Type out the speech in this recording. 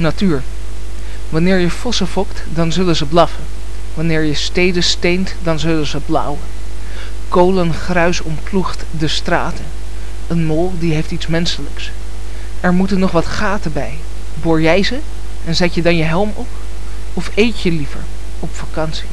Natuur. Wanneer je vossen fokt, dan zullen ze blaffen. Wanneer je steden steent, dan zullen ze blauwen. Kolengruis omploegt de straten. Een mol die heeft iets menselijks. Er moeten nog wat gaten bij. Boor jij ze en zet je dan je helm op? Of eet je liever op vakantie?